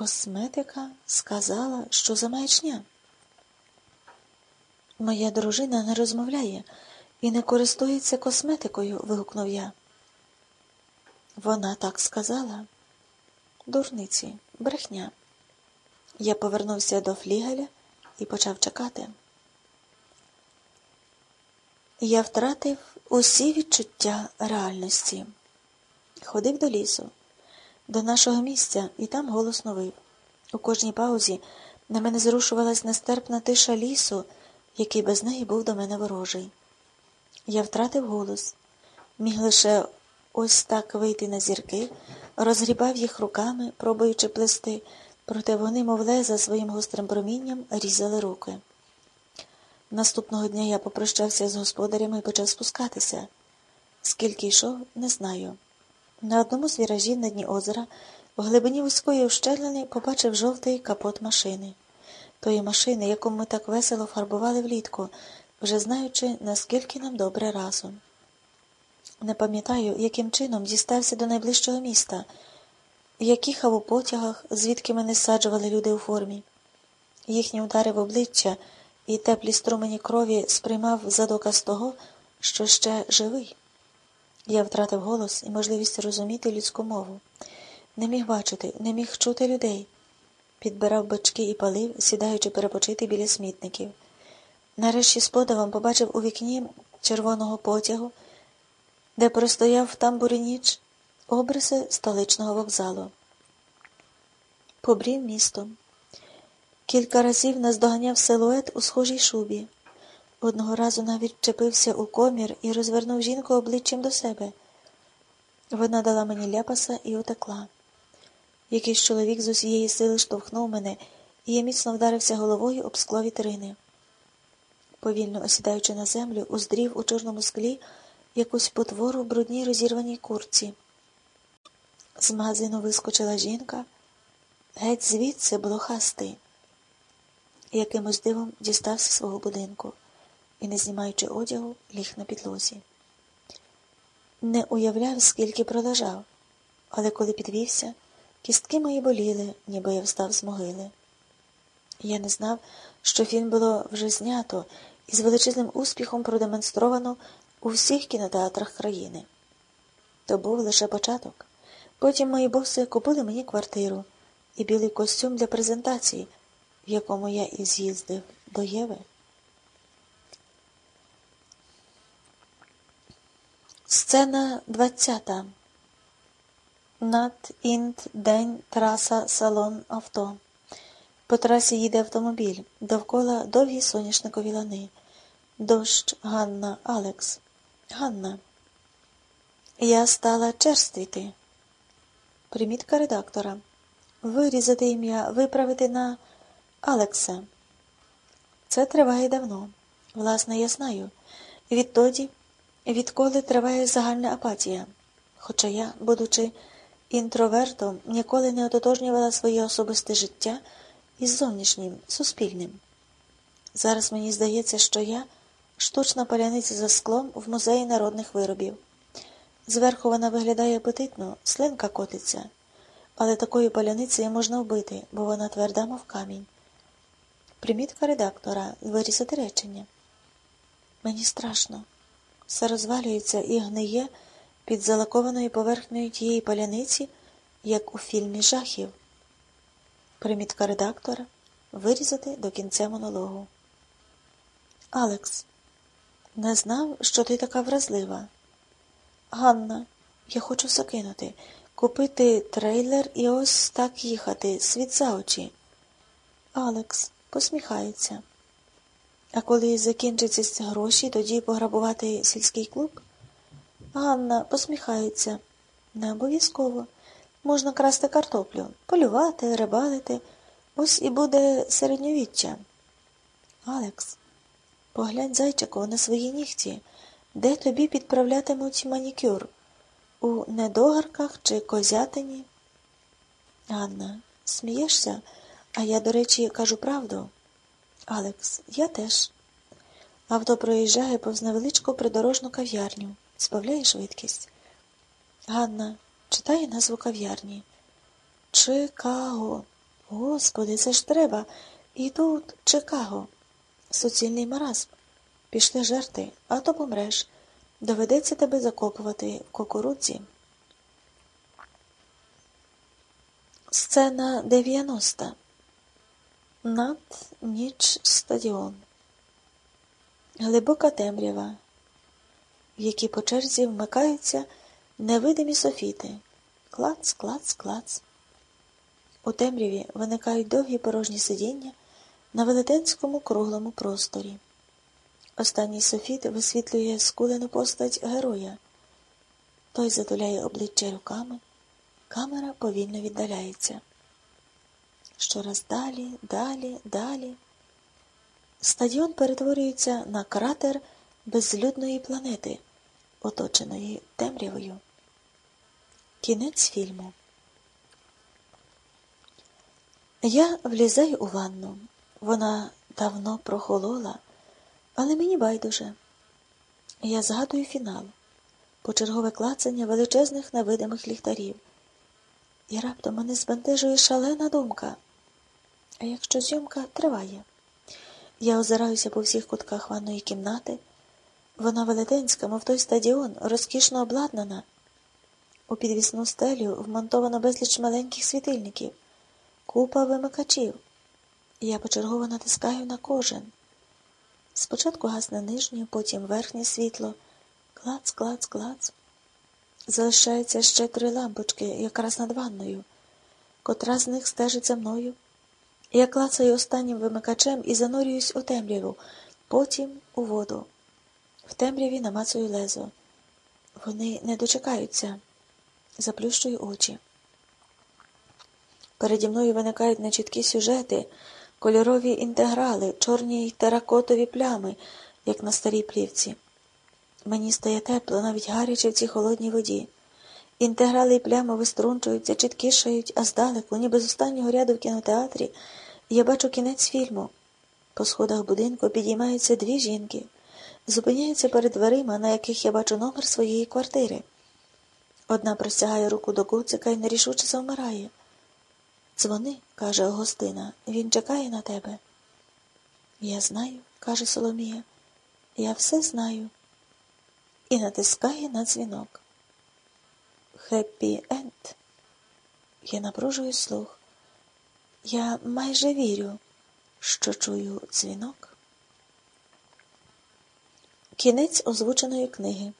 Косметика сказала, що за маячня. Моя дружина не розмовляє і не користується косметикою, вигукнув я. Вона так сказала. Дурниці, брехня. Я повернувся до флігеля і почав чекати. Я втратив усі відчуття реальності. Ходив до лісу, до нашого місця, і там голосно вив. У кожній паузі на мене зрушувалась нестерпна тиша лісу, який без неї був до мене ворожий. Я втратив голос, міг лише ось так вийти на зірки, розгрібав їх руками, пробуючи плести, проте вони, мов леза, своїм гострим промінням різали руки. Наступного дня я попрощався з господарями і почав спускатися. Скільки йшов, не знаю. На одному з віражів на дні озера, в глибині вузької ущелини, побачив жовтий капот машини. Тої машини, яку ми так весело фарбували влітку, вже знаючи, наскільки нам добре разом. Не пам'ятаю, яким чином дістався до найближчого міста, як їхав у потягах, звідки мене саджували люди у формі. Їхні удари в обличчя і теплі струмені крові сприймав за доказ того, що ще живий. Я втратив голос і можливість розуміти людську мову. Не міг бачити, не міг чути людей. Підбирав бачки і палив, сідаючи перепочити біля смітників. Нарешті з подивом побачив у вікні червоного потягу, де простояв в тамбурі ніч обриси столичного вокзалу. Побрів містом. Кілька разів наздоганяв силует у схожій шубі. Одного разу навіть вчепився у комір і розвернув жінку обличчям до себе. Вона дала мені ляпаса і утекла. Якийсь чоловік з усієї сили штовхнув мене, і я міцно вдарився головою об скло вітрини. Повільно осідаючи на землю, уздрів у чорному склі якусь потвору в брудній розірваній курці. З магазину вискочила жінка, геть звідси блохастий. Якимось дивом дістався свого будинку і, не знімаючи одягу, ліг на підлозі. Не уявляв, скільки пролежав, але коли підвівся, кістки мої боліли, ніби я встав з могили. Я не знав, що фільм було вже знято і з величезним успіхом продемонстровано у всіх кінотеатрах країни. То був лише початок. Потім мої боси купили мені квартиру і білий костюм для презентації, в якому я і з'їздив до Єви. Сцена двадцята. Над, інт, день, траса, салон, авто. По трасі їде автомобіль. Довкола довгі соняшникові лани. Дощ, Ганна, Алекс. Ганна. Я стала черствіти. Примітка редактора. Вирізати ім'я, виправити на Алекса. Це триває давно. Власне, я знаю. Відтоді, відколи триває загальна апатія. Хоча я, будучи інтровертом, ніколи не ототожнювала своє особисте життя із зовнішнім, суспільним. Зараз мені здається, що я штучна паляниця за склом в музеї народних виробів. Зверху вона виглядає апетитно, слинка котиться, але такою паляницею можна вбити, бо вона тверда, мов камінь. Примітка редактора вирізати речення. Мені страшно. Все розвалюється і гниє під залакованою поверхнею тієї паляниці, як у фільмі жахів. Примітка редактора вирізати до кінця монологу. Алекс, не знав, що ти така вразлива. Ганна, я хочу закинути, купити трейлер і ось так їхати, світ за очі. Алекс посміхається. А коли закінчаться гроші, тоді пограбувати сільський клуб? Ганна посміхається. Не обов'язково. Можна красти картоплю, полювати, рибалити. Ось і буде середньовіччя. Алекс, поглянь зайчику на свої нігті, де тобі підправлятимуть манікюр? У недогарках чи козятині? Ганна, смієшся? А я, до речі, кажу правду. Алекс, я теж. Авто проїжджає повз невеличку придорожну кав'ярню, збавляє швидкість. Ганна читає назву кав'ярні. Чикаго. Господи, це ж треба. І тут Чикаго. Суцільний маразм. Пішли жерти, а то помреш. Доведеться тебе закопувати в кукурудзі. Сцена 90. Над ніч стадіон. Глибока темрява, в якій по черзі вмикаються невидимі софіти. Клац, клац, клац. У темряві виникають довгі порожні сидіння на велетенському круглому просторі. Останній софіт висвітлює скулену постать героя. Той затуляє обличчя руками, камера повільно віддаляється. Щораз далі, далі, далі. Стадіон перетворюється на кратер безлюдної планети, оточеної темрявою. Кінець фільму. Я влізаю у ванну. Вона давно прохолола, але мені байдуже. Я згадую фінал, почергове клацання величезних невидимих ліхтарів. І раптом мене збентежує шалена думка. А якщо зйомка триває, я озираюся по всіх кутках ванної кімнати. Вона велетенська, мов той стадіон, розкішно обладнана. У підвісну стелю вмонтовано безліч маленьких світильників, купа вимикачів. Я почергово натискаю на кожен. Спочатку гасне нижнє, потім верхнє світло. Клац, клац, клац. Залишається ще три лампочки, якраз над ванною. Котра з них стежить за мною. Я клацаю останнім вимикачем і занурююсь у темряву, потім у воду. В темряві намацую лезо. Вони не дочекаються. Заплющую очі. Переді мною виникають нечіткі сюжети, кольорові інтеграли, чорні й теракотові плями, як на старій плівці. Мені стає тепло, навіть гаряче в цій холодній воді. Інтеграли й плями виструнчуються, чіткішають, а здалеку, ніби з останнього ряду в кінотеатрі, я бачу кінець фільму. По сходах будинку підіймаються дві жінки, зупиняються перед дверима, на яких я бачу номер своєї квартири. Одна простягає руку до гуцика і нерішуче завмирає. Дзвони, каже Огостина, він чекає на тебе. Я знаю, каже Соломія, я все знаю. І натискає на дзвінок. Хеппі енд. Я напружую слух. Я майже вірю, що чую дзвінок. Кінець озвученої книги.